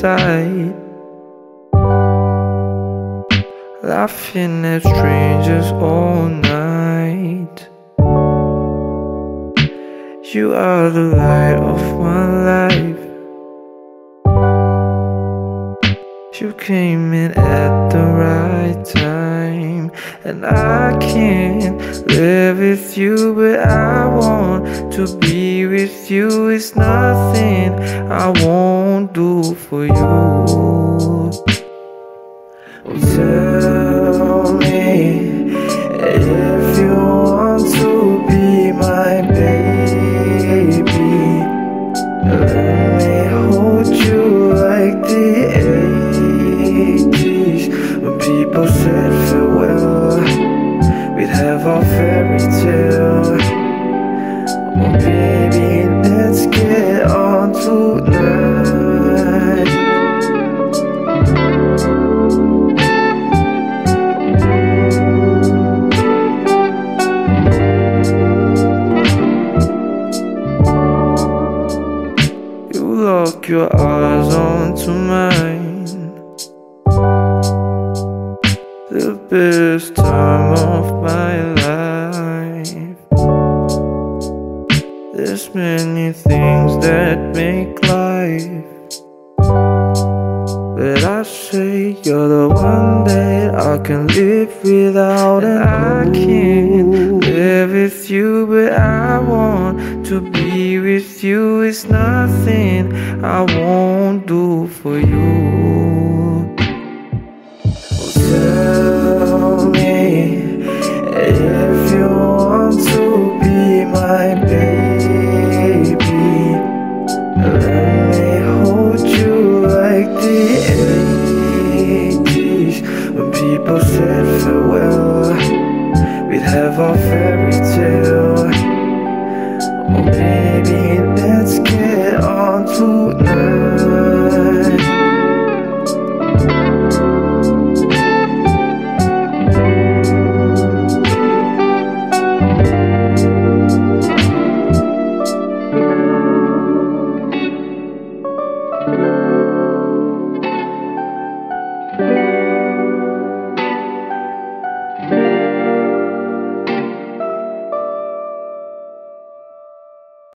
tight Laughing at strangers all night. You are the light of my life. You came in at the right time And I can't live with you But I want to be with you. It's nothing I want won't do for you. Tell me if you want to be my baby. Let me hold you like the 80s when people said farewell. We'd have our fairy tale. Oh, baby, let's get on your eyes onto mine. The best time of my life. There's many things that make life. But I say you're the one that I can live without, and I can't I won't do for you. Tell me if you want to be my baby. Let me hold you like the 80s when people said farewell. We'd have our fairy tale. Oh, baby, that's good.